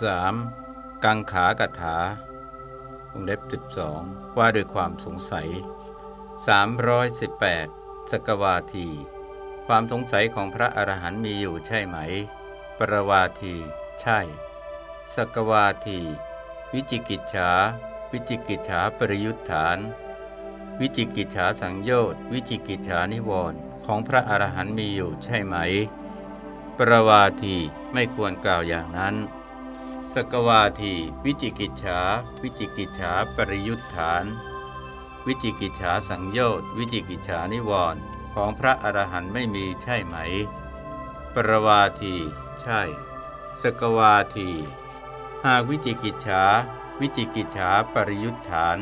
3. กังขากถาวงเล็บ12 ว่าด้วยความสงสัย 318 สกวาที ความสงสัยของพระอรหันต์มีอยู่ใช่ไหม ปรวาที ใช่ สกวาที วิจิกิจฉา วิจิกิจฉาปริยุทธาน วิจิกิจฉาสังโยชน์ วิจิกิจฉานิวรณ์ของพระอรหันต์มีอยู่ใช่ไหม ปรวาทีไม่ควรกล่าวอย่างนั้น สกวาทีวิจิกิจฉาวิจิกิจฉาปริยุทธาน วิจิกิจฉาสังโยชน์วิจิกิจฉานิวรณ์ของพระอรหันต์ไม่มีใช่ไหม ปรวาที ใช่ สกวาที หากวิจิกิจฉาวิจิกิจฉาปริยุทธาน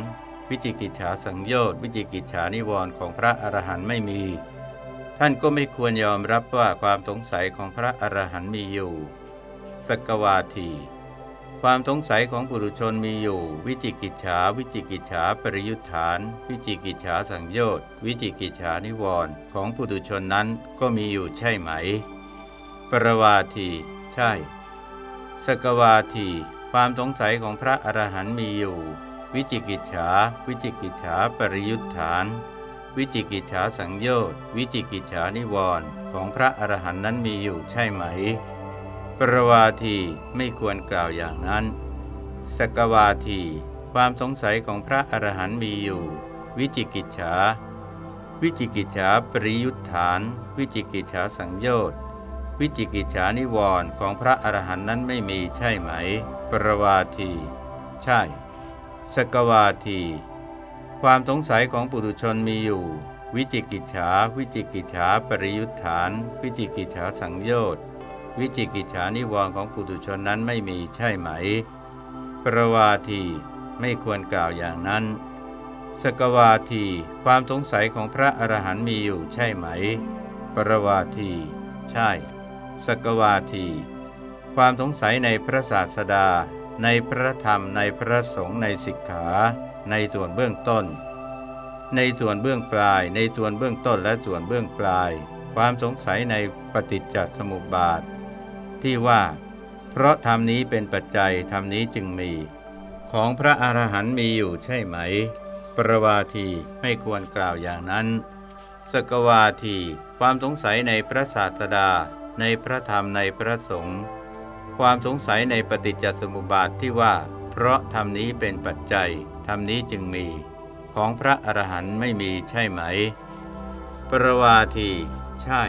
วิจิกิจฉาสังโยชน์วิจิกิจฉานิวรณ์ของพระอรหันต์ไม่มี ท่านก็ไม่ควรยอมรับว่าความสงสัยของพระอรหันต์มีอยู่ สกวาที ความสงสัยของปุถุชนมีอยู่ วิจิกิจฉา วิจิกิจฉาปริยุทธาน วิจิกิจฉาสังโยชน์วิจิกิจฉานิวรณ์ของปุถุชนนั้นก็มีอยู่ใช่ไหม ปรวาทีใช่ สกวาทีความสงสัยของพระอรหันต์มีอยู่ วิจิกิจฉา วิจิกิจฉาปริยุทธาน วิจิกิจฉาสังโยชน์วิจิกิจฉานิวรณ์ของพระอรหันต์นั้นมีอยู่ใช่ไหม ปรวาทีไม่ควรกล่าวอย่างนั้น สกวาที ความสงสัยของพระอรหันต์มีอยู่ วิจิกิจฉา วิจิกิจฉาปริยุทธาน วิจิกิจฉาสังโยชน์วิจิกิจฉานิวรณ์ของพระอรหันต์นั้นไม่มีใช่ไหม ปรวาที ใช่ สกวาที ความสงสัยของปุถุชนมีอยู่ วิจิกิจฉา วิจิกิจฉาปริยุทธาน วิจิกิจฉาสังโยชน์ วิจิกิจฉานิวรณ์ของปุถุชนนั้นไม่มีใช่ไหม ปรวาทีไม่ควรกล่าวอย่างนั้น สกวาทีความสงสัยของพระอรหันต์มีอยู่ใช่ไหม ปรวาที ใช่ สกวาที ความสงสัยในพระศาสดา ในพระธรรมในพระสงฆ์ในสิกขา ในส่วนเบื้องต้น ในส่วนเบื้องปลาย ในส่วนเบื้องต้นและส่วนเบื้องปลาย ความสงสัยในปฏิจจสมุปบาท ที่ว่า เพราะธรรมนี้เป็นปัจจัยธรรมนี้จึงมี ของพระอรหันต์มีอยู่ใช่ไหม ปรวาทีไม่ควรกล่าวอย่างนั้น สกวาที ความสงสัยในพระศาสดา ในพระธรรมในพระสงฆ์ความสงสัยในปฏิจจสมุปบาทที่ว่า เพราะธรรมนี้เป็นปัจจัยธรรมนี้จึงมี ของพระอรหันต์ไม่มีใช่ไหม ปรวาที ใช่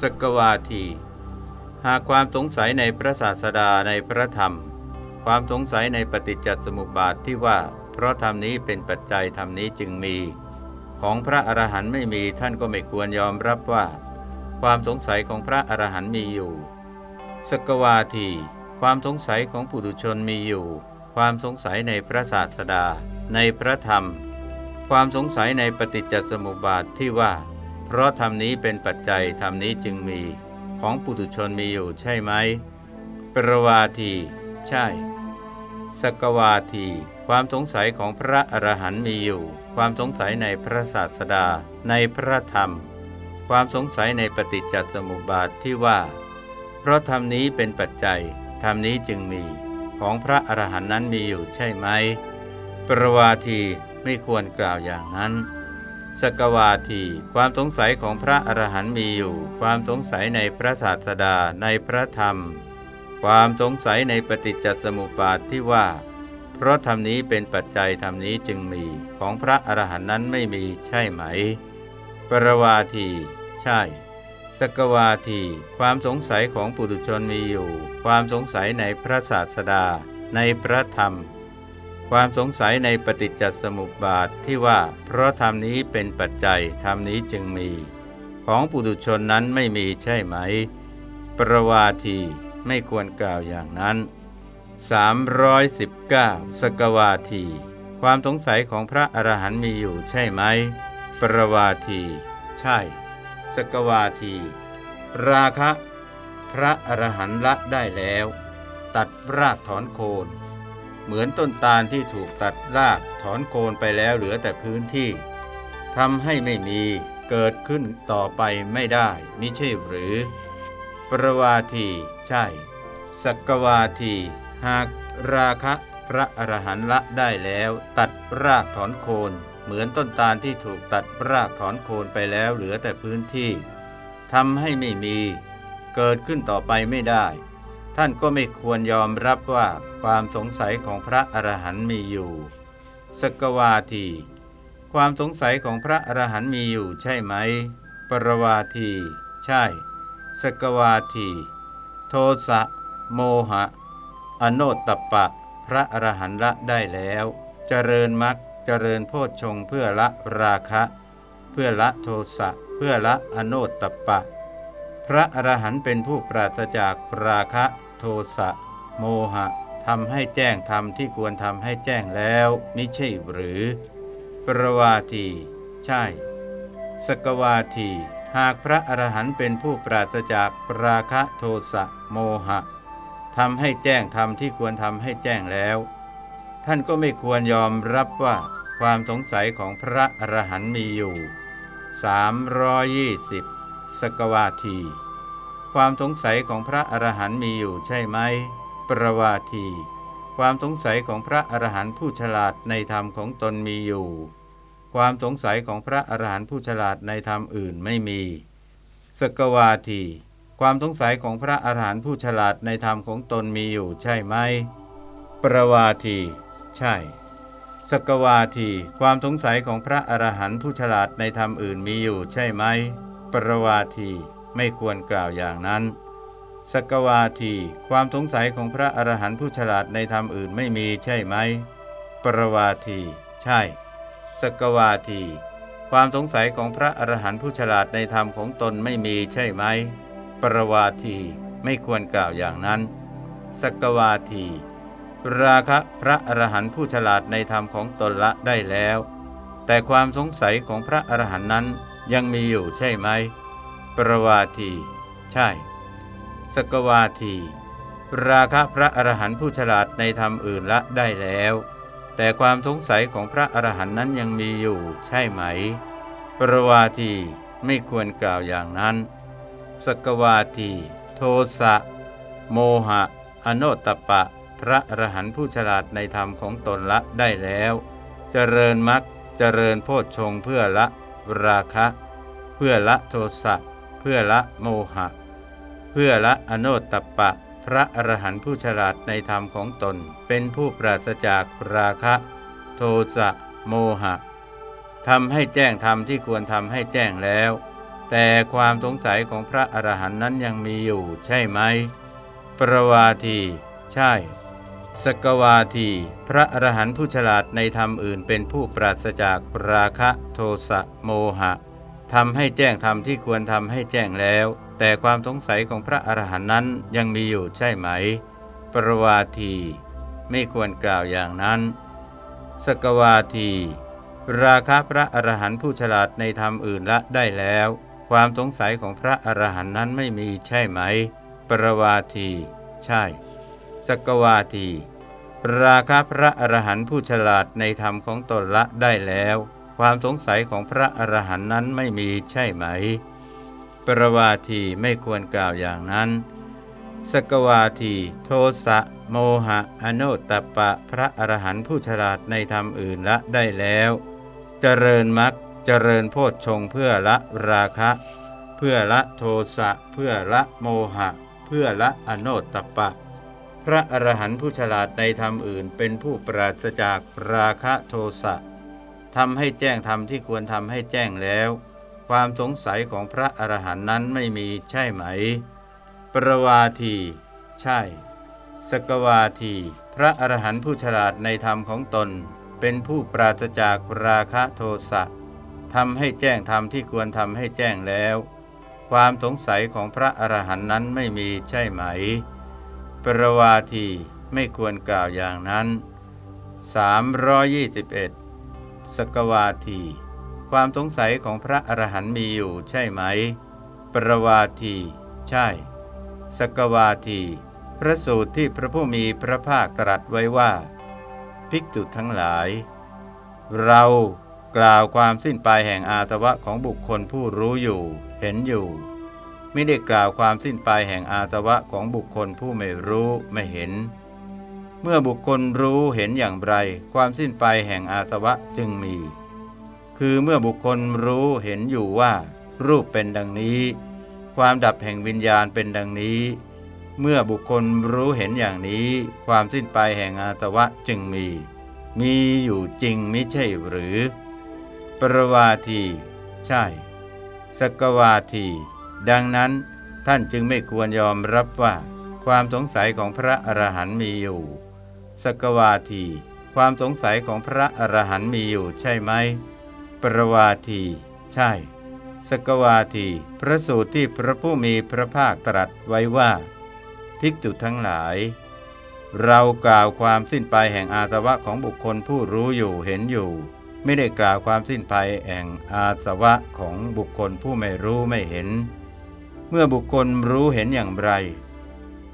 สกวาที หากความสงสัยในพระศาสดาในพระธรรม ความสงสัยในปฏิจจสมุปบาทที่ว่า เพราะธรรมนี้เป็นปัจจัยธรรมนี้จึงมี ของพระอรหันต์ไม่มีท่านก็ไม่ควรยอมรับว่า ความสงสัยของพระอรหันต์มีอยู่ สกวาทีความสงสัยของปุถุชนมีอยู่ ความสงสัยในพระศาสดา ในพระธรรม ความสงสัยในปฏิจจสมุปบาทที่ว่า เพราะธรรมนี้เป็นปัจจัยธรรมนี้จึงมี ของปุถุชนมีอยู่ใช่ไหมปรวาที ใช่ สกวาที ความสงสัยของพระอรหันต์มีอยู่ ความสงสัยในพระศาสดา ในพระธรรม ความสงสัยในปฏิจจสมุปบาทที่ว่า เพราะธรรมนี้เป็นปัจจัยธรรมนี้จึงมี ของพระอรหันต์นั้นมีอยู่ใช่ไหมปรวาทีไม่ควรกล่าวอย่างนั้น สกวาที ความสงสัยของพระอรหันต์มีอยู่ ความสงสัยในพระศาสดาในพระธรรม ความสงสัยในปฏิจจสมุปบาทที่ว่า เพราะธรรมนี้เป็นปัจจัยธรรมนี้จึงมี ของพระอรหันต์นั้นไม่มีใช่ไหม ปรวาที ใช่ สกวาที ความสงสัยของปุถุชนมีอยู่ ความสงสัยในพระศาสดา ในพระธรรม ความสงสัยในปฏิจจสมุปบาทที่ว่าเพราะธรรมนี้เป็นปัจจัยธรรมนี้จึงมี ของปุถุชนนั้นไม่มีใช่ไหม ประวาทีไม่ควรกล่าวอย่างนั้น 319 สกวาที ความสงสัยของพระอรหันต์มีอยู่ใช่ไหม ประวาที ใช่ สกวาที ราคะ พระอรหันต์ละได้แล้ว ตัดรากถอนโคน เหมือนต้นตาลที่ถูกตัดรากถอนโคนไปแล้วเหลือแต่พื้นที่ทำให้ไม่มีเกิดขึ้นต่อไปไม่ได้มิใช่หรือ ประวาทีใช่ สักวาที หากราคะพระอรหันต์ละได้แล้ว ตัดรากถอนโคนเหมือนต้นตาลที่ถูกตัดรากถอนโคนไปแล้วเหลือแต่พื้นที่ทำให้ไม่มี เกิดขึ้นต่อไปไม่ได้ ท่านก็ไม่ควรยอมรับว่าความสงสัยของพระอรหันต์มีอยู่ สกวาที ความสงสัยของพระอรหันต์มีอยู่ใช่ไหม ปรวาที ใช่ สกวาที โทสะ โมหะ อโนตตปะ พระอรหันต์ละได้แล้ว เจริญมรรคเจริญโพชฌงเพื่อละราคะ เพื่อละโทสะ เพื่อละอโนตตปะ พระอรหันต์เป็นผู้ปราศจากราคะ โทสะโมหะทำให้แจ้งธรรมที่ควรทำให้แจ้งแล้วมิใช่หรือ ปรวาที ใช่ สกวาที หากพระอรหันต์เป็นผู้ปราศจากราคะโทสะโมหะทำให้แจ้งธรรมที่ควรทำให้แจ้งแล้ว ท่านก็ไม่ควรยอมรับว่าความสงสัยของพระอรหันต์มีอยู่ 320 สกวาที ความสงสัยของพระอรหันต์มีอยู่ใช่ไหม ประวาที ความสงสัยของพระอรหันต์ผู้ฉลาดในธรรมของตนมีอยู่ ความสงสัยของพระอรหันต์ผู้ฉลาดในธรรมอื่นไม่มี สกวาที ความสงสัยของพระอรหันต์ผู้ฉลาดในธรรมของตนมีอยู่ใช่ไหม ประวาที ใช่ สกวาที ความสงสัยของพระอรหันต์ผู้ฉลาดในธรรมอื่นมีอยู่ใช่ไหม ประวาที ไม่ควรกล่าวอย่างนั้น สกวาที ความสงสัยของพระอรหันต์ผู้ฉลาดในธรรมอื่นไม่มีใช่ไหม ปรวาที ใช่ สกวาที ความสงสัยของพระอรหันต์ผู้ฉลาดในธรรมของตนไม่มีใช่ไหม ปรวาที ไม่ควรกล่าวอย่างนั้น สกวาที ราคะพระอรหันต์ผู้ฉลาดในธรรมของตนละได้แล้ว แต่ความสงสัยของพระอรหันต์นั้นยังมีอยู่ใช่ไหม รวาที ใช่ สกวาที ราคะพระอรหันต์ผู้ฉลาดในธรรมอื่นละได้แล้ว แต่ความสงสัยของพระอรหันต์นั้นยังมีอยู่ใช่ไหม ปรวาทีไม่ควรกล่าวอย่างนั้น สกวาที โทสะ โมหะ อโนตตปะ พระอรหันต์ผู้ฉลาดในธรรมของตนละได้แล้วเจริญมรรคเจริญโพชฌงเพื่อละราคะ เพื่อละโทสะ พื่อละโมหะ เพื่อละอโนตตปะ พระอรหันต์ผู้ฉลาดในธรรมของตน เป็นผู้ปราศจากราคะ โทสะโมหะทำให้แจ้งธรรมที่ควรทำให้แจ้งแล้ว แต่ความสงสัยของพระอรหันต์นั้นยังมีอยู่ใช่ไหม ประวาที ใช่ สกวาที พระอรหันต์ผู้ฉลาดในธรรมอื่นเป็นผู้ปราศจากราคะโทสะโมหะ ทำให้แจ้งธรรมที่ควรทำให้แจ้งแล้ว แต่ความสงสัยของพระอรหันต์นั้นยังมีอยู่ใช่ไหม ปรวาที ไม่ควรกล่าวอย่างนั้น สกวาที ราคะพระอรหันต์ผู้ฉลาดในธรรมอื่นละได้แล้ว ความสงสัยของพระอรหันต์นั้นไม่มีใช่ไหม ปรวาที ใช่ สกวาที ราคะพระอรหันต์ผู้ฉลาดในธรรมของตนละได้แล้ว ความสงสัยของพระอรหันต์นั้นไม่มีใช่ไหม ปรวาทีไม่ควรกล่าวอย่างนั้น สกวาที โทสะโมหะ อโนตตปะ พระอรหันต์ผู้ฉลาดในธรรมอื่นละได้แล้ว เจริญมรรคเจริญโพชฌงเพื่อละราคะ เพื่อละโทสะเพื่อละโมหะ เพื่อละอโนตตปะพระอรหันต์ผู้ฉลาดในธรรมอื่นเป็นผู้ปราศจากราคะโทสะ ทำให้แจ้งธรรมที่ควรทำให้แจ้งแล้ว ความสงสัยของพระอรหันต์นั้นไม่มีใช่ไหม ปรวาที ใช่ สกวาที พระอรหันต์ผู้ฉลาดในธรรมของตน เป็นผู้ปราศจากราคะโทสะทำให้แจ้งธรรมที่ควรทำให้แจ้งแล้ว ความสงสัยของพระอรหันต์นั้นไม่มีใช่ไหม ปรวาทีไม่ควรกล่าวอย่างนั้น 321 สกวาที ความสงสัยของพระอรหันต์มีอยู่ใช่ไหม ปรวาที ใช่ สกวาที พระสูตรที่พระผู้มีพระภาคตรัสไว้ว่า ภิกษุทั้งหลาย เรากล่าวความสิ้นไปแห่งอาตวะของบุคคลผู้รู้อยู่ เห็นอยู่ ไม่ได้กล่าวความสิ้นไปแห่งอาสวะของบุคคลผู้ไม่รู้ไม่เห็น เมื่อบุคคลรู้เห็นอย่างไร ความสิ้นไปแห่งอาสวะจึงมี คือเมื่อบุคคลรู้เห็นอยู่ว่า รูปเป็นดังนี้ ความดับแห่งวิญญาณเป็นดังนี้ เมื่อบุคคลรู้เห็นอย่างนี้ ความสิ้นไปแห่งอาสวะจึงมี มีอยู่จริงไม่ใช่หรือ ปรวาที ใช่ สกวาที ดังนั้นท่านจึงไม่ควรยอมรับว่า ความสงสัยของพระอรหันต์มีอยู่ สกวาที ความสงสัยของพระอรหันต์มีอยู่ใช่ไหม ปรวาที ใช่ สกวาที พระสูตรที่พระผู้มีพระภาคตรัสไว้ว่า ภิกษุทั้งหลาย เรากล่าวความสิ้นไปแห่งอาสวะของบุคคลผู้รู้อยู่เห็นอยู่ ไม่ได้กล่าวความสิ้นไปแห่งอาสวะของบุคคลผู้ไม่รู้ไม่เห็น เมื่อบุคคลรู้เห็นอย่างไร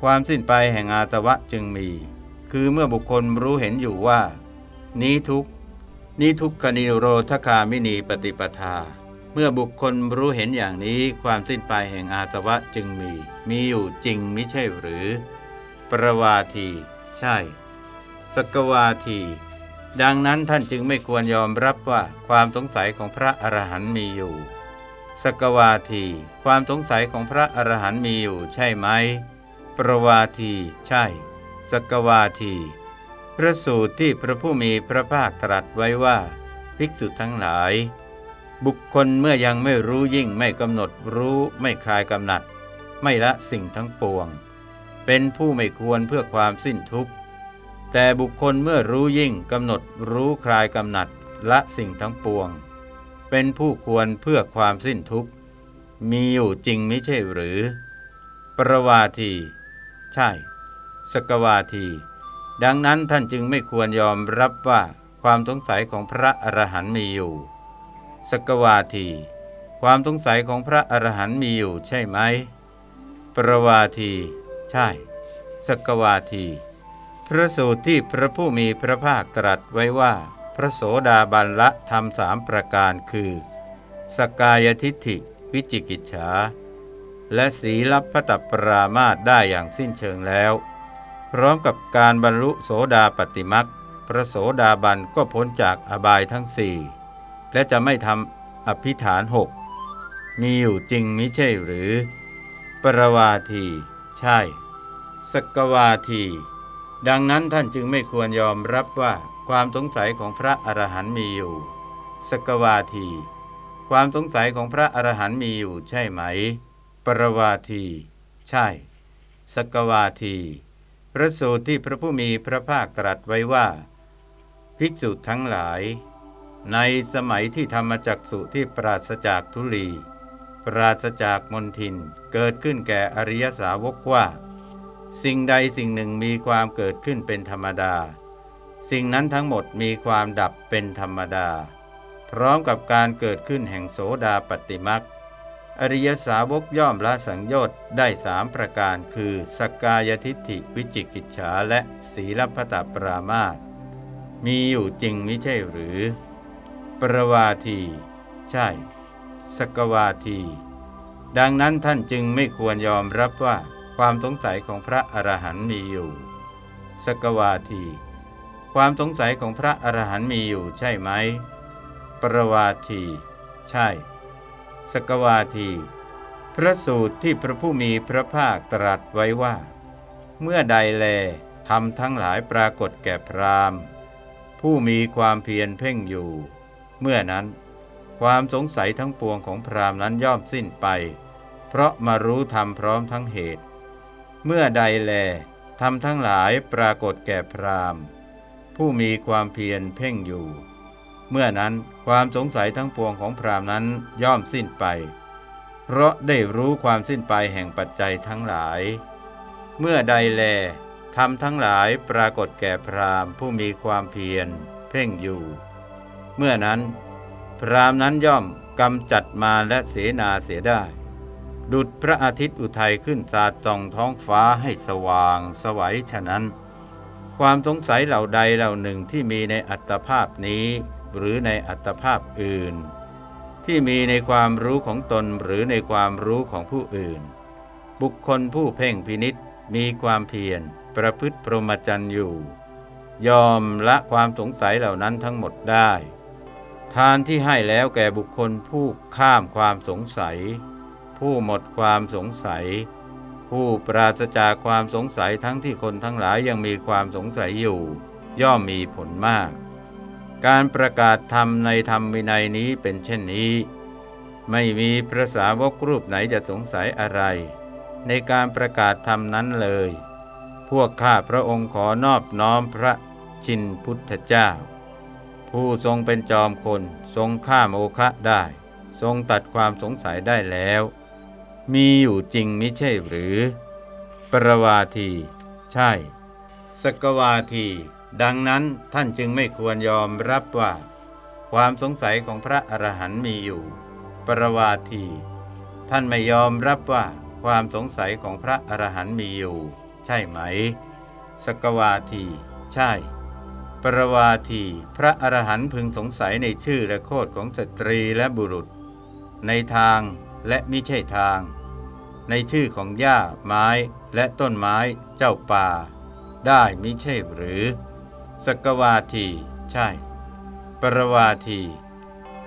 ความสิ้นไปแห่งอาสวะจึงมี คือเมื่อบุคคลรู้เห็นอยู่ว่า นี้ทุกนี้ทุกขนิโรธคามินีปฏิปทา เมื่อบุคคลรู้เห็นอย่างนี้ความสิ้นไปแห่งอาตวะจึงมี มีอยู่จริงไม่ใช่หรือ ประวาที ใช่ สกวาที ดังนั้นท่านจึงไม่ควรยอมรับว่าความสงสัยของพระอรหันต์มีอยู่สกวาที ความสงสัยของพระอรหันต์มีอยู่ใช่ไหม ประวาที ใช่ สกวาที พระสูตรที่พระผู้มีพระภาคตรัสไว้ว่า ภิกษุทั้งหลาย บุคคลเมื่อยังไม่รู้ยิ่งไม่กำหนดรู้ไม่คลายกำหนัด ไม่ละสิ่งทั้งปวง เป็นผู้ไม่ควรเพื่อความสิ้นทุกข์ แต่บุคคลเมื่อรู้ยิ่งกำหนดรู้คลายกำหนัดละสิ่งทั้งปวง เป็นผู้ควรเพื่อความสิ้นทุกข์ มีอยู่จริงไม่ใช่หรือ ปรวาที ใช่ สกวาที ดังนั้นท่านจึงไม่ควรยอมรับว่าความสงสัยของพระอรหันต์มีอยู่ สกวาที ความสงสัยของพระอรหันต์มีอยู่ใช่ไหม ปรวาที ใช่ สกวาที พระสูตรที่พระผู้มีพระภาคตรัสไว้ว่า พระโสดาบันละทำสามประการคือ สกายทิฏฐิ วิจิกิจฉาและสีลับพระตัปรามาตได้อย่างสิ้นเชิงแล้ว พร้อมกับการบรรลุโสดาปติมักพระโสดาบันก็พ้นจากอบายทั้งสี่และจะไม่ทำอภิฐานหกมีอยู่จริงมิใช่หรือ ปรวาที ใช่ สกวาที ดังนั้นท่านจึงไม่ควรยอมรับว่าความสงสัยของพระอรหันต์มีอยู่ สกวาที ความสงสัยของพระอรหันต์มีอยู่ใช่ไหม ปรวาที ใช่ สกวาที พระสูตรที่พระผู้มีพระภาคตรัสไว้ว่า ภิกษุทั้งหลาย ในสมัยที่ธรรมจักสุที่ปราศจากทุลี ปราศจากมนทินเกิดขึ้นแก่อริยสาวกว่า สิ่งใดสิ่งหนึ่งมีความเกิดขึ้นเป็นธรรมดา สิ่งนั้นทั้งหมดมีความดับเป็นธรรมดา พร้อมกับการเกิดขึ้นแห่งโสดาปฏิมัก อริยสาวกย่อมละสังโยชน์ได้สามประการคือสกายทิฏฐิวิจิกิจฉาและศีลพัตปรามาตมีอยู่จริงไม่ใช่หรือ ปรวาที ใช่ สกวาที ดังนั้นท่านจึงไม่ควรยอมรับว่าความสงสัยของพระอรหันต์มีอยู่ สกวาที ความสงสัยของพระอรหันต์มีอยู่ใช่ไหม ปรวาที ใช่ สกวาที พระสูตรที่พระผู้มีพระภาคตรัสไว้ว่า เมื่อใดแลทำทั้งหลายปรากฏแก่พรามผู้มีความเพียรเพ่งอยู่ เมื่อนั้น ความสงสัยทั้งปวงของพรามนั้นย่อมสิ้นไป เพราะมารู้ธรรมพร้อมทั้งเหตุ เมื่อใดแลทำทั้งหลายปรากฏแก่พรามผู้มีความเพียรเพ่งอยู่ เมื่อนั้น ความสงสัยทั้งปวงของพรามนั้นย่อมสิ้นไป เพราะได้รู้ความสิ้นไปแห่งปัจจัยทั้งหลาย เมื่อใดแลทำทั้งหลายปรากฏแก่พรามผู้มีความเพียร เพ่งอยู่ เมื่อนั้น พรามนั้นย่อมกำจัดมาและเสนาเสียได้ ดุดพระอาทิตย์อุทัยขึ้นสาดส่องท้องฟ้าให้สว่างสวัยฉะนั้น ความสงสัยเหล่าใดเหล่าหนึ่งที่มีในอัตภาพนี้ หรือในอัตภาพอื่น ที่มีในความรู้ของตนหรือในความรู้ของผู้อื่น บุคคลผู้เพ่งพินิษมีความเพียรประพฤติพรหมจรรย์อยู่ ยอมละความสงสัยเหล่านั้นทั้งหมดได้ ทานที่ให้แล้วแก่บุคคลผู้ข้ามความสงสัย ผู้หมดความสงสัย ผู้ปราศจากความสงสัยทั้งที่คนทั้งหลายยังมีความสงสัยอยู่ ย่อมมีผลมาก การประกาศธรรมในธรรมวินัยนี้เป็นเช่นนี้ ไม่มีพระสาวกรูปไหนจะสงสัยอะไร ในการประกาศธรรมนั้นเลย พวกข้าพระองค์ขอนอบน้อมพระชินพุทธเจ้า ผู้ทรงเป็นจอมคนทรงฆ่าโมคะได้ ทรงตัดความสงสัยได้แล้ว มีอยู่จริงมิใช่หรือ ปรวาที ใช่ สกวาที ดังนั้นท่านจึงไม่ควรยอมรับว่า ความสงสัยของพระอรหันต์มีอยู่ ปรวาทีท่านไม่ยอมรับว่าความสงสัยของพระอรหันต์มีอยู่ ใช่ไหม สกวาที ใช่ ปรวาทีพระอรหันต์พึงสงสัยในชื่อและโคดของสตรีและบุรุษ ในทางและมิใช่ทาง ในชื่อของหญ้าไม้และต้นไม้เจ้าป่า ได้มิใช่หรือ สกวาที ใช่ ปรวาที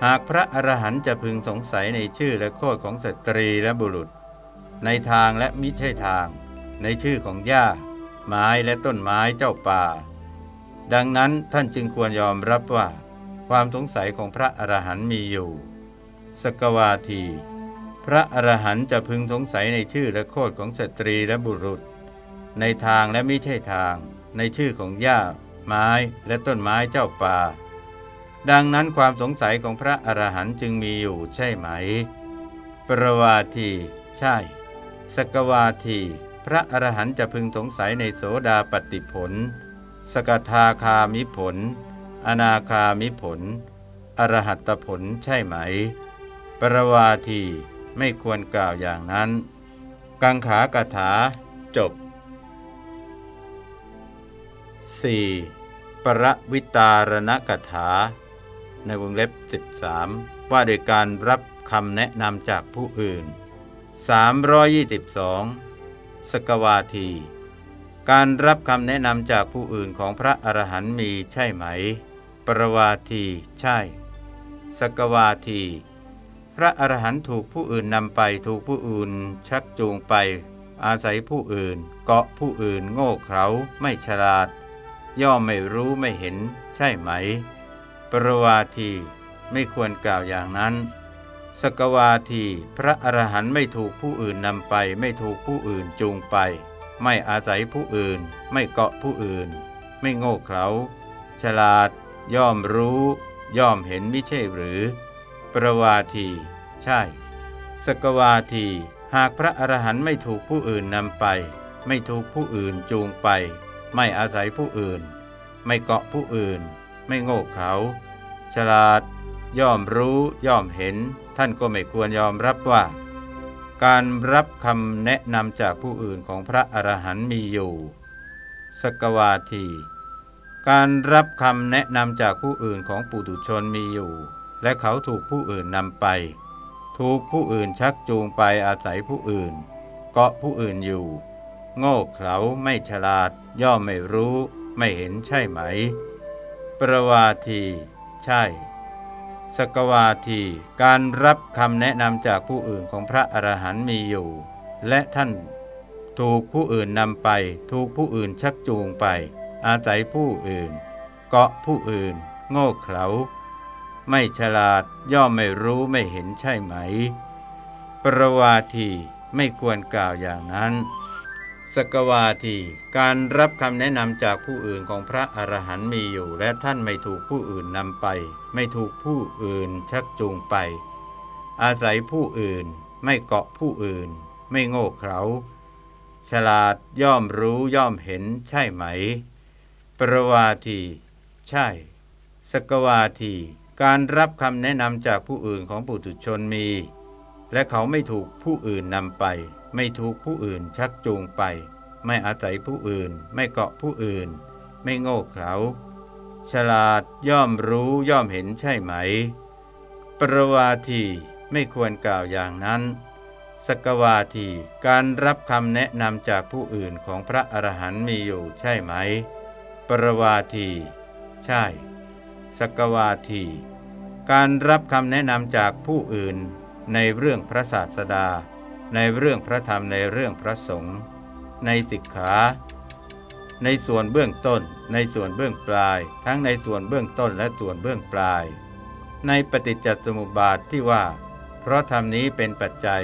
หากพระอรหันต์จะพึงสงสัยในชื่อและโคตรของสตรีและบุรุษ ในทางและมิใช่ทาง ในชื่อของหญ้า ไม้และต้นไม้เจ้าป่า ดังนั้นท่านจึงควรยอมรับว่า ความสงสัยของพระอรหันต์มีอยู่ สกวาที พระอรหันต์จะพึงสงสัยในชื่อและโคตรของสตรีและบุรุษ ในทางและม่ใช่ทาง ในชื่อของหญ้า ไม้และต้นไม้เจ้าป่า ดังนั้นความสงสัยของพระอรหันต์จึงมีอยู่ใช่ไหม ปรวาที ใช่ สกวาที พระอรหันต์จะพึงสงสัยในโสดาปฏิผล สกทาคามิผล อนาคามิผล อรหัตผลใช่ไหม ปรวาทีไม่ควรกล่าวอย่างนั้น กังขากถาจบ 4. ปรวิตารณกถา ในวงเล็บ 13 ว่าโดยการรับคำแนะนำจากผู้อื่น 322 สกวาที การรับคำแนะนำจากผู้อื่นของพระอรหันต์มีใช่ไหม ปรวาทีใช่ สกวาที พระอรหันต์ถูกผู้อื่นนำไปถูกผู้อื่นชักจูงไป อาศัยผู้อื่น เกาะผู้อื่นโง่เขลาไม่ฉลาด ย่อมไม่รู้ไม่เห็นใช่ไหม ปรวาทีไม่ควรกล่าวอย่างนั้น สกวาที พระอรหันต์ไม่ถูกผู้อื่นนำไป ไม่ถูกผู้อื่นจูงไป ไม่อาศัยผู้อื่น ไม่เกาะผู้อื่น ไม่โง่เขลาฉลาด ย่อมรู้ ย่อมเห็นไม่ใช่หรือ ปรวาที ใช่ สกวาที หากพระอรหันต์ไม่ถูกผู้อื่นนำไป ไม่ถูกผู้อื่นจูงไป ไม่อาศัยผู้อื่น ไม่เกาะผู้อื่น ไม่โง่เขลาฉลาด ย่อมรู้ย่อมเห็น ท่านก็ไม่ควรยอมรับว่า การรับคำแนะนำจากผู้อื่นของพระอรหันต์มีอยู่ สกวาที การรับคำแนะนำจากผู้อื่นของปุถุชนมีอยู่ และเขาถูกผู้อื่นนำไป ถูกผู้อื่นชักจูงไปอาศัยผู้อื่น เกาะผู้อื่นอยู่ โง่เขลาไม่ฉลาด ย่อมไม่รู้ ไม่เห็นใช่ไหม ประวาที ใช่ สกวาที การรับคำแนะนำจากผู้อื่นของพระอรหันต์มีอยู่ และท่านถูกผู้อื่นนำไป ถูกผู้อื่นชักจูงไป อาศัยผู้อื่น เกาะผู้อื่น โง่เขลาไม่ฉลาดย่อมไม่รู้ไม่เห็นใช่ไหม ประวาทีไม่ควรกล่าวอย่างนั้น สกวาทีการรับคำแนะนำจากผู้อื่นของพระอรหันต์มีอยู่ และท่านไม่ถูกผู้อื่นนำไป ไม่ถูกผู้อื่นชักจูงไป อาศัยผู้อื่น ไม่เกาะผู้อื่น ไม่โง่เขลาฉลาดย่อมรู้ย่อมเห็นใช่ไหม ปรวาที ใช่ สกวาที การรับคำแนะนำจากผู้อื่นของปุถุชนมี และเขาไม่ถูกผู้อื่นนำไป ไม่ถูกผู้อื่นชักจูงไป ไม่อาศัยผู้อื่น ไม่เกาะผู้อื่น ไม่โง่เขลาฉลาดย่อมรู้ย่อมเห็นใช่ไหม ปรวาทีไม่ควรกล่าวอย่างนั้น สกวาทีการรับคำแนะนำจากผู้อื่นของพระอรหันต์มีอยู่ใช่ไหม ปรวาที ใช่ สกวาที การรับคำแนะนำจากผู้อื่นในเรื่องพระศาสดา ในเรื่องพระธรรมในเรื่องพระสงฆ์ในสิกขา ในส่วนเบื้องต้น ในส่วนเบื้องปลาย ทั้งในส่วนเบื้องต้นและส่วนเบื้องปลาย ในปฏิจจสมุปบาทที่ว่า เพราะธรรมนี้เป็นปัจจัย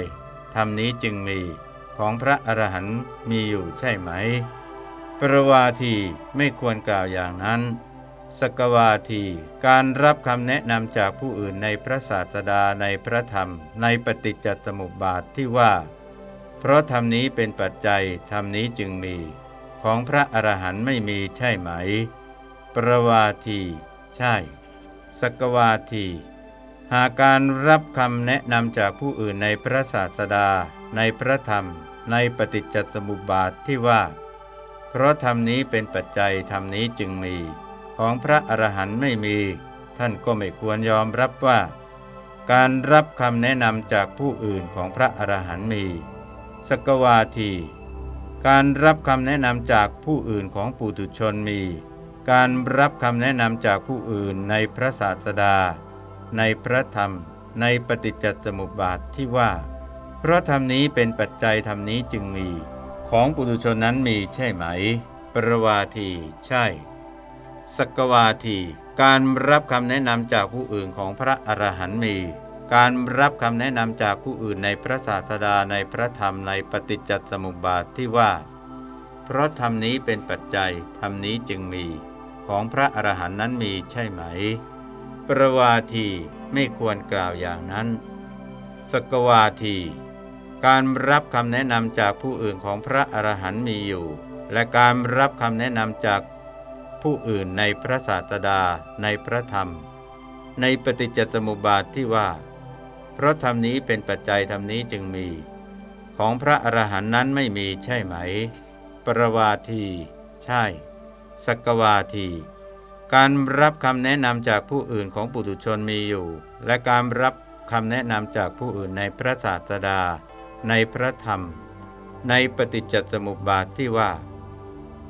ธรรมนี้จึงมีของพระอรหันต์มีอยู่ใช่ไหม ประวาทีไม่ควรกล่าวอย่างนั้น สกวาที การรับคำแนะนำจากผู้อื่นในพระศาสดาในพระธรรม ในปฏิจจสมุปบาทที่ว่า เพราะธรรมนี้เป็นปัจจัยธรรมนี้จึงมี ของพระอรหันต์ไม่มีใช่ไหม ประวาที ใช่ สกวาที หากการรับคำแนะนำจากผู้อื่นในพระศาสดา ในพระธรรม ในปฏิจจสมุปบาทที่ว่า เพราะธรรมนี้เป็นปัจจัยธรรมนี้จึงมี ของพระอรหันต์ไม่มี ท่านก็ไม่ควรยอมรับว่า การรับคำแนะนำจากผู้อื่นของพระอรหันต์มี สกวาที การรับคำแนะนำจากผู้อื่นของปุถุชนมี การรับคำแนะนำจากผู้อื่นในพระศาสดา ในพระธรรม ในปฏิจจสมุปบาทที่ว่า เพราะธรรมนี้เป็นปัจจัยธรรมนี้จึงมี ของปุถุชนนั้นมีใช่ไหม ปรวาที ใช่ สกวาที การรับคำแนะนำจากผู้อื่นของพระอรหันต์มี การรับคำแนะนำจากผู้อื่นในพระศาสดาในพระธรรมในปฏิจจสมุปบาทที่ว่า เพราะธรรมนี้เป็นปัจจัยธรรมนี้จึงมี ของพระอรหันต์นั้นมีใช่ไหม ประวาทีไม่ควรกล่าวอย่างนั้น สกวาที การรับคำแนะนำจากผู้อื่นของพระอรหันต์มีอยู่ และการรับคำแนะนำจาก ผู้อื่นในพระศาสดาในพระธรรม ในปฏิจจสมุปบาทที่ว่า เพราะธรรมนี้เป็นปัจจัยธรรมนี้จึงมี ของพระอรหันต์นั้นไม่มีใช่ไหม ปรวาที ใช่สกวาที การรับคำแนะนำจากผู้อื่นของปุถุชนมีอยู่ และการรับคำแนะนำจากผู้อื่นในพระศาสดา ในพระธรรม ในปฏิจจสมุปบาทที่ว่า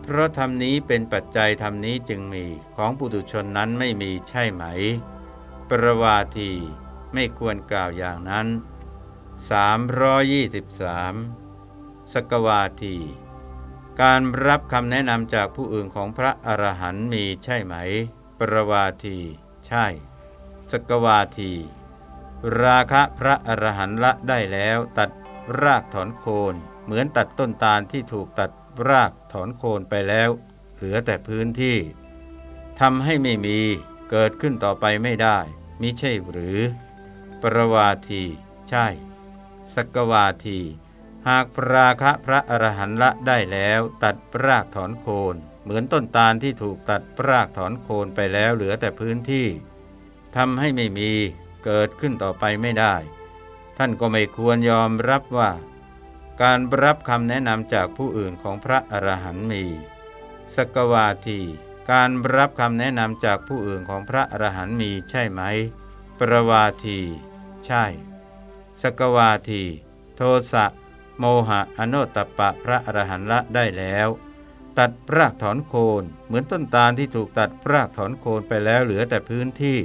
เพราะธรรมนี้เป็นปัจจัยธรรมนี้จึงมีของปุถุชนนั้นไม่มีใช่ไหม ประวาทีไม่ควรกล่าวอย่างนั้น 323 สกวาที การรับคำแนะนำจากผู้อื่นของพระอรหันต์มีใช่ไหม ประวาที ใช่ สกวาที ราคะพระอรหันต์ละได้แล้วตัดรากถอนโคนเหมือนตัดต้นตาลที่ถูกตัด รากถอนโคนไปแล้ว เหลือแต่พื้นที่ทำให้ไม่มีเกิดขึ้นต่อไปไม่ได้มิใช่หรือ ปรวาที ใช่ สกวาที หากพราคะพระอรหันต์ละได้แล้วตัดรากถอนโคน เหมือนต้นตาลที่ถูกตัดรากถอนโคนไปแล้วเหลือแต่พื้นที่ทำให้ไม่มีเกิดขึ้นต่อไปไม่ได้ ท่านก็ไม่ควรยอมรับว่า การรับคำแนะนำจากผู้อื่นของพระอรหันต์มี สกวาที การรับคำแนะนำจากผู้อื่นของพระอรหันต์มีใช่ไหม ปรวาที ใช่ สกวาที โทสะ โมหะ อโนตปะพระอรหันต์ละได้แล้ว ตัดรากถอนโคนเหมือนต้นตาลที่ถูกตัดรากถอนโคนไปแล้วเหลือแต่พื้นที่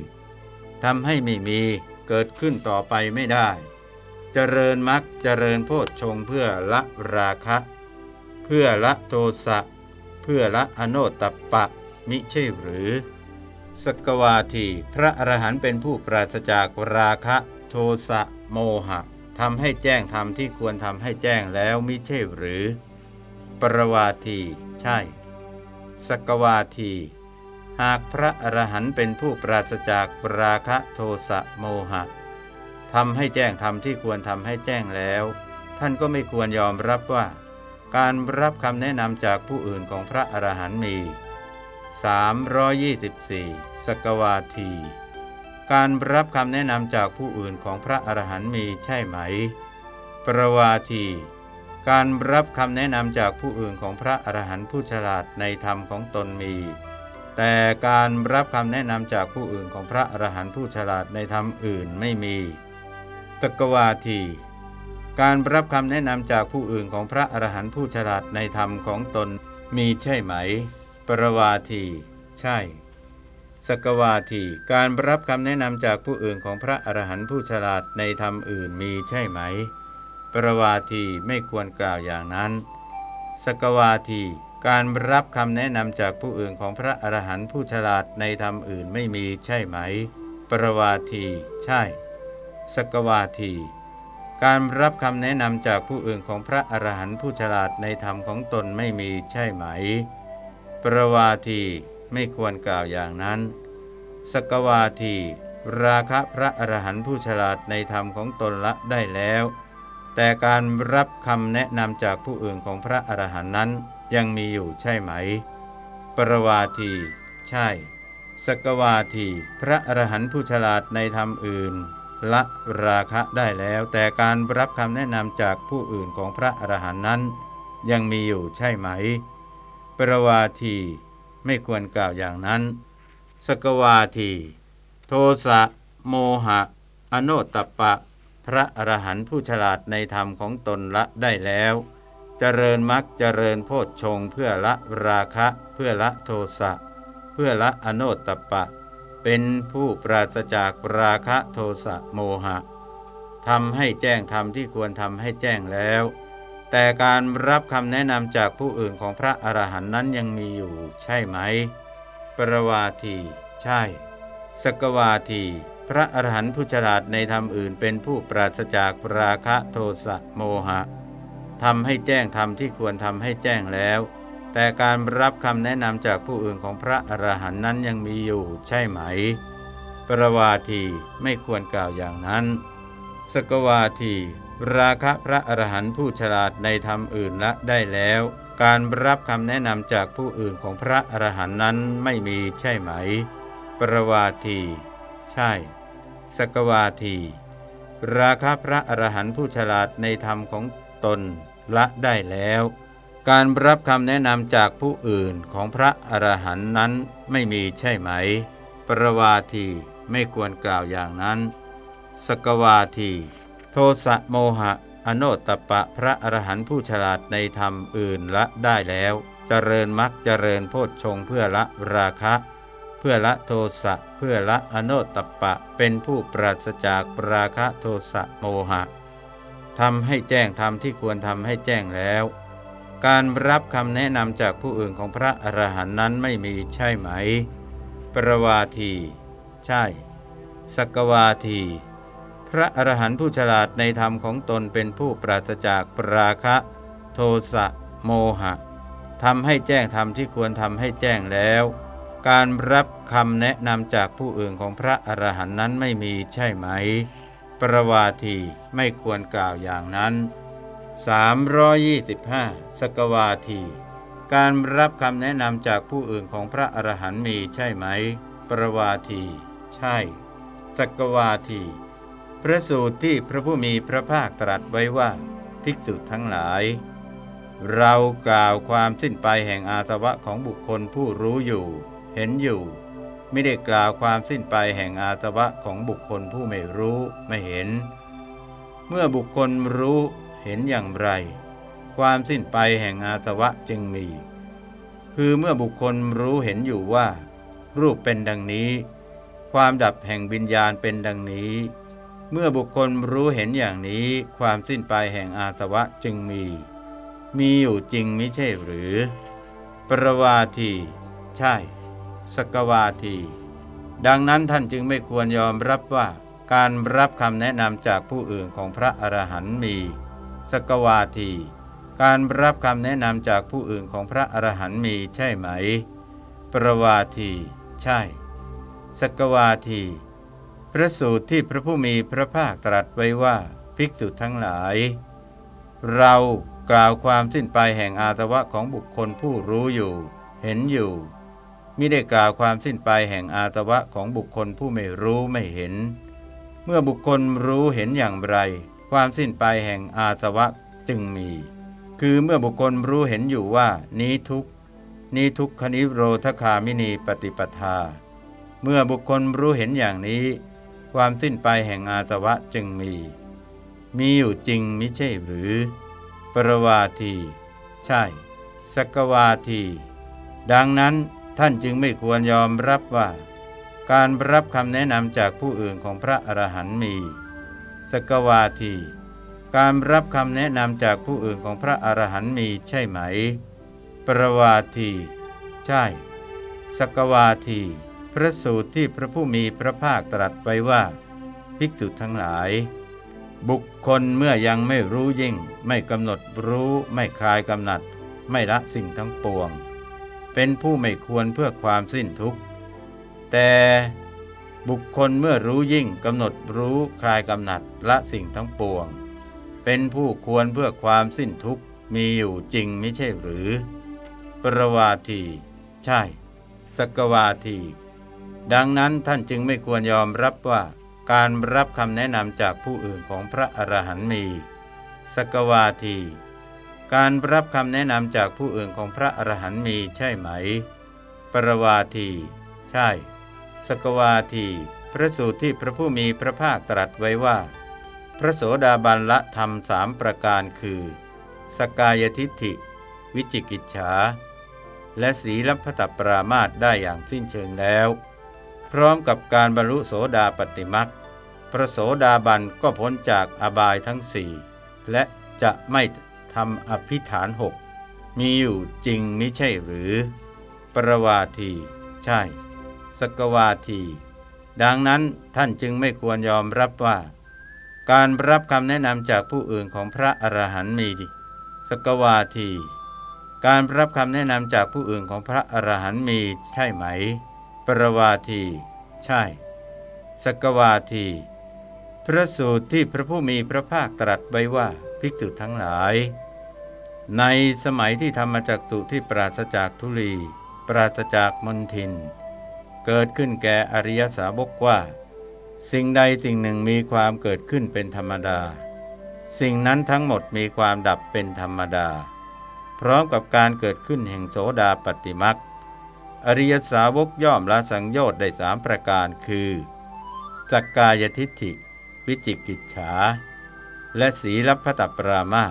ทำให้ไม่มีเกิดขึ้นต่อไปไม่ได้ เจริญมรรคเจริญโพชฌงเพื่อละราคะ เพื่อละโทสะ เพื่อละอโนตปะ มิใช่หรือ สกวาทีพระอรหันต์เป็นผู้ปราศจากราคะ โทสะโมหะทำให้แจ้งธรรมที่ควรทำให้แจ้งแล้วมิใช่หรือ ปรวาทีใช่สกวาที หากพระอรหันต์เป็นผู้ปราศจากราคะโทสะโมหะ ทำให้แจ้งธรรมที่ควรทำให้แจ้งแล้ว ท่านก็ไม่ควรยอมรับว่า การรับคำแนะนำจากผู้อื่นของพระอรหันต์มี 324 สกวาที การรับคำแนะนำจากผู้อื่นของพระอรหันต์มีใช่ไหม ประวาที การรับคำแนะนำจากผู้อื่นของพระอรหันต์ผู้ฉลาดในธรรมของตนมี แต่การรับคำแนะนำจากผู้อื่นของพระอรหันต์ผู้ฉลาดในธรรมอื่นไม่มี ตกวาที การรับคำแนะนำจากผู้อื่นของพระอรหันต์ผู้ฉลาดในธรรมของตนมีใช่ไหม ปรวาที ใช่ สกวาที การรับคำแนะนำจากผู้อื่นของพระอรหันต์ผู้ฉลาดในธรรมอื่นมีใช่ไหม ปรวาทีไม่ควรกล่าวอย่างนั้น สกวาที การรับคำแนะนำจากผู้อื่นของพระอรหันต์ผู้ฉลาดในธรรมอื่นไม่มีใช่ไหม ปรวาที ใช่ สกวาที การรับคำแนะนำจากผู้อื่นของพระอรหันต์ผู้ฉลาดในธรรมของตนไม่มีใช่ไหม ประวาทีไม่ควรกล่าวอย่างนั้น สกวาที ราคะพระอรหันต์ผู้ฉลาดในธรรมของตนละได้แล้ว แต่การรับคำแนะนำจากผู้อื่นของพระอรหันต์นั้นยังมีอยู่ใช่ไหม ประวาที ใช่ สกวาที พระอรหันต์ผู้ฉลาดในธรรมอื่น ละราคะได้แล้ว แต่การรับคำแนะนำจากผู้อื่นของพระอรหันต์นั้น ยังมีอยู่ใช่ไหม ปรวาทีไม่ควรกล่าวอย่างนั้น สกวาที โทสะโมหะ อโนตตปะ พระอรหันต์ผู้ฉลาดในธรรมของตนละได้แล้วเจริญมักเจริญโพชฌงเพื่อละราคะ เพื่อละโทสะ เพื่อละอโนตตปะ เป็นผู้ปราศจากราคะโทสะโมหะทำให้แจ้งธรรมที่ควรทำให้แจ้งแล้ว แต่การรับคำแนะนำจากผู้อื่นของพระอรหันต์นั้นยังมีอยู่ใช่ไหม ปรวาที ใช่ สกวาที พระอรหันต์ผู้ฉลาดในธรรมอื่น เป็นผู้ปราศจากราคะโทสะโมหะทำให้แจ้งธรรมที่ควรทำให้แจ้งแล้ว แต่การรับคำแนะนำจากผู้อื่นของพระอรหันต์นั้นยังมีอยู่ใช่ไหม ปรวาทีไม่ควรกล่าวอย่างนั้น สกวาที ราคะพระอรหันต์ผู้ฉลาดในธรรมอื่นละได้แล้ว การรับคำแนะนำจากผู้อื่นของพระอรหันต์นั้นไม่มีใช่ไหม ปรวาที ใช่ สกวาที ราคะพระอรหันต์ผู้ฉลาดในธรรมของตนละได้แล้ว การรับคำแนะนำจากผู้อื่นของพระอรหันต์นั้นไม่มีใช่ไหม ปรวาทีไม่ควรกล่าวอย่างนั้น สกวาที โทสะโมหะ อโนตปะพระอรหันต์ผู้ฉลาดในธรรมอื่นละได้แล้วเจริญมักเจริญโพชฌงเพื่อละราคะ เพื่อละโทสะเพื่อละอโนตปะเป็นผู้ปราศจากราคะโทสะโมหะทำให้แจ้งธรรมที่ควรทำให้แจ้งแล้ว การรับคำแนะนำจากผู้อื่นของพระอรหันต์นั้นไม่มีใช่ไหม ประวาที ใช่สกวาที พระอรหันต์ผู้ฉลาดในธรรมของตนเป็นผู้ปราศจากปราคะ โทสะโมหะทำให้แจ้งธรรมที่ควรทำให้แจ้งแล้ว การรับคำแนะนำจากผู้อื่นของพระอรหันต์นั้นไม่มีใช่ไหม ประวาทีไม่ควรกล่าวอย่างนั้น 325 สกวาที การรับคำแนะนำจากผู้อื่นของพระอรหันต์มีใช่ไหม ประวาที ใช่ สกวาที พระสูตรที่พระผู้มีพระภาคตรัสไว้ว่า ภิกษุทั้งหลาย เรากล่าวความสิ้นไปแห่งอาสวะของบุคคลผู้รู้อยู่ เห็นอยู่ ไม่ได้กล่าวความสิ้นไปแห่งอาสวะของบุคคลผู้ไม่รู้ไม่เห็น เมื่อบุคคลรู้ เห็นอย่างไร ความสิ้นไปแห่งอาสวะจึงมี คือเมื่อบุคคลรู้เห็นอยู่ว่า รูปเป็นดังนี้ ความดับแห่งวิญญาณเป็นดังนี้ เมื่อบุคคลรู้เห็นอย่างนี้ ความสิ้นไปแห่งอาสวะจึงมี มีอยู่จริงไม่ใช่หรือ ปรวาที ใช่ สกวาที ดังนั้นท่านจึงไม่ควรยอมรับว่าการรับคำแนะนำจากผู้อื่นของพระอรหันต์มี สกวาที การรับคำแนะนำจากผู้อื่นของพระอรหันต์มีใช่ไหม ประวาที ใช่ สกวาที พระสูตรที่พระผู้มีพระภาคตรัสไว้ว่าภิกษุทั้งหลาย เรากล่าวความสิ้นไปแห่งอาตวะของบุคคลผู้รู้อยู่ เห็นอยู่มิได้กล่าวความสิ้นไปแห่งอาตวะของบุคคลผู้ไม่รู้ไม่เห็น เมื่อบุคคลรู้เห็นอย่างไร ความสิ้นไปแห่งอาสวะจึงมี คือเมื่อบุคคลรู้เห็นอยู่ว่านี้ทุกนี้ทุกขนิโรธคามินีปฏิปทา เมื่อบุคคลรู้เห็นอย่างนี้ ความสิ้นไปแห่งอาสวะจึงมี มีอยู่จริงมิใช่หรือ ปรวาที ใช่ สกวาที ดังนั้นท่านจึงไม่ควรยอมรับว่า การรับคำแนะนำจากผู้อื่นของพระอรหันต์มี สกวาที การรับคำแนะนำจากผู้อื่นของพระอรหันต์มีใช่ไหม ปรวาที ใช่ สกวาที พระสูตรที่พระผู้มีพระภาคตรัสไว้ว่า ภิกษุทั้งหลาย บุคคลเมื่อยังไม่รู้ยิ่ง ไม่กำหนดรู้ไม่คลายกำหนัด ไม่ละสิ่งทั้งปวง เป็นผู้ไม่ควรเพื่อความสิ้นทุกข์แต่ บุคคลเมื่อรู้ยิ่งกำหนดรู้คลายกำหนัดละสิ่งทั้งปวง เป็นผู้ควรเพื่อความสิ้นทุกข์มีอยู่จริงไม่ใช่หรือ ปรวาที ใช่ สกวาที ดังนั้นท่านจึงไม่ควรยอมรับว่า การรับคำแนะนำจากผู้อื่นของพระอรหันต์มี สกวาที การรับคำแนะนำจากผู้อื่นของพระอรหันต์มีใช่ไหม ปรวาที ใช่ สกวาทีพระสูตรที่พระผู้มีพระภาคตรัสไว้ว่า พระโสดาบันละธรรมสามประการคือ สกายทิฏฐิ วิจิกิจฉา และสีลัพตปรามาตได้อย่างสิ้นเชิงแล้ว พร้อมกับการบรรลุโสดาปติมักพระโสดาบันก็พ้นจากอบายทั้งสี่และจะไม่ทำอภิฐานหกมีอยู่จริงมิใช่หรือ ประวาที ใช่ สกวาที ดังนั้นท่านจึงไม่ควรยอมรับว่า การรับคำแนะนำจากผู้อื่นของพระอรหันต์มี สกวาที การรับคำแนะนำจากผู้อื่นของพระอรหันต์มีใช่ไหม ปรวาที ใช่ สกวาที พระสูตรที่พระผู้มีพระภาคตรัสไว้ว่าภิกษุทั้งหลาย ในสมัยที่ธรรมจักตุที่ปราศจากทุลี ปราศจากมนทิน เกิดขึ้นแก่อริยสาวกว่า สิ่งใดสิ่งหนึ่งมีความเกิดขึ้นเป็นธรรมดา สิ่งนั้นทั้งหมดมีความดับเป็นธรรมดา พร้อมกับการเกิดขึ้นแห่งโสดาปฏิมักอริยสาวกย่อมละสังโยชน์ได้สามประการคือจักกายทิฏฐิ วิจิกิจฉา และสีลพัตปรามา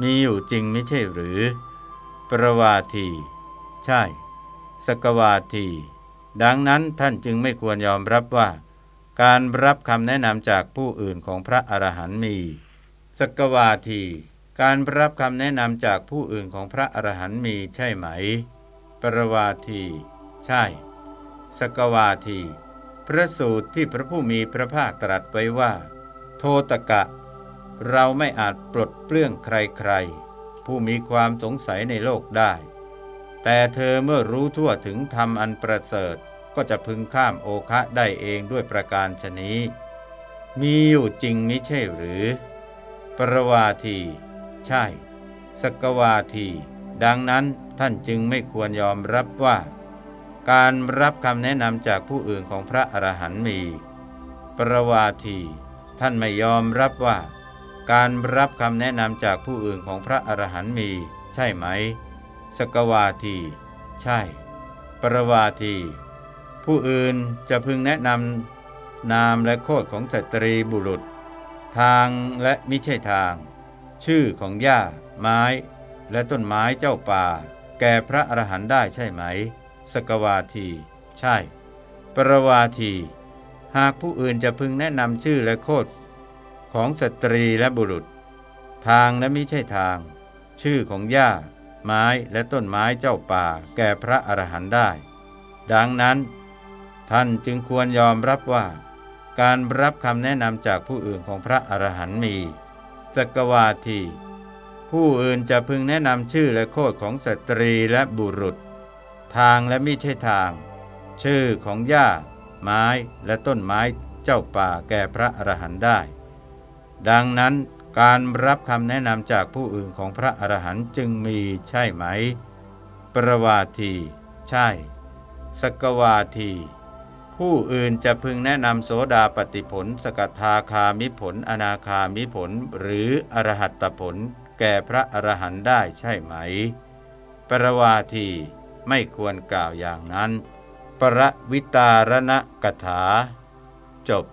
มีอยู่จริงไม่ใช่หรือ ปรวาที ใช่ สกวาที ดังนั้นท่านจึงไม่ควรยอมรับว่า การรับคำแนะนำจากผู้อื่นของพระอรหันต์มี สกวาที การรับคำแนะนำจากผู้อื่นของพระอรหันต์มีใช่ไหม ปรวาที ใช่ สกวาที พระสูตรที่พระผู้มีพระภาคตรัสไว้ว่า โทตกะ เราไม่อาจปลดเปลื้องใครๆ ผู้มีความสงสัยในโลกได้ แต่เธอเมื่อรู้ทั่วถึงธรรมอันประเสริฐก็จะพึงข้ามโอคะได้เองด้วยประการชนี้ มีอยู่จริงมิใช่หรือ ปรวาที ใช่ สกวาที ดังนั้นท่านจึงไม่ควรยอมรับว่า การรับคำแนะนำจากผู้อื่นของพระอรหันต์มี ปรวาที ท่านไม่ยอมรับว่า การรับคำแนะนำจากผู้อื่นของพระอรหันต์มี ใช่ไหม สกวาที ใช่ ปรวาที ผู้อื่นจะพึงแนะนำนามและโคดของสตรีบุรุษ ทางและมิใช่ทาง ชื่อของหญ้า ไม้ และต้นไม้เจ้าป่า แก่พระอรหันต์ได้ใช่ไหม สกวาที ใช่ ปรวาที หากผู้อื่นจะพึงแนะนำชื่อและโคดของสตรีและบุรุษ ทางและมิใช่ทาง ชื่อของหญ้า ไม้และต้นไม้เจ้าป่าแก่พระอรหันต์ได้ ดังนั้น ท่านจึงควรยอมรับว่า การรับคำแนะนำจากผู้อื่นของพระอรหันต์มีสกวาที ผู้อื่นจะพึงแนะนำชื่อและโคดของสตรีและบุรุษ ทางและมิใช่ทาง ชื่อของหญ้า ไม้และต้นไม้เจ้าป่าแก่พระอรหันต์ได้ ดังนั้น การรับคำแนะนำจากผู้อื่นของพระอรหันต์จึงมีใช่ไหม ปรวาที ใช่ สกวาที ผู้อื่นจะพึงแนะนำโสดาปฏิผล สกทาคามิผล อนาคามิผล หรืออรหัตตผล แก่พระอรหันต์ได้ใช่ไหม ปรวาทีไม่ควรกล่าวอย่างนั้น ประวิตารณกถา จบ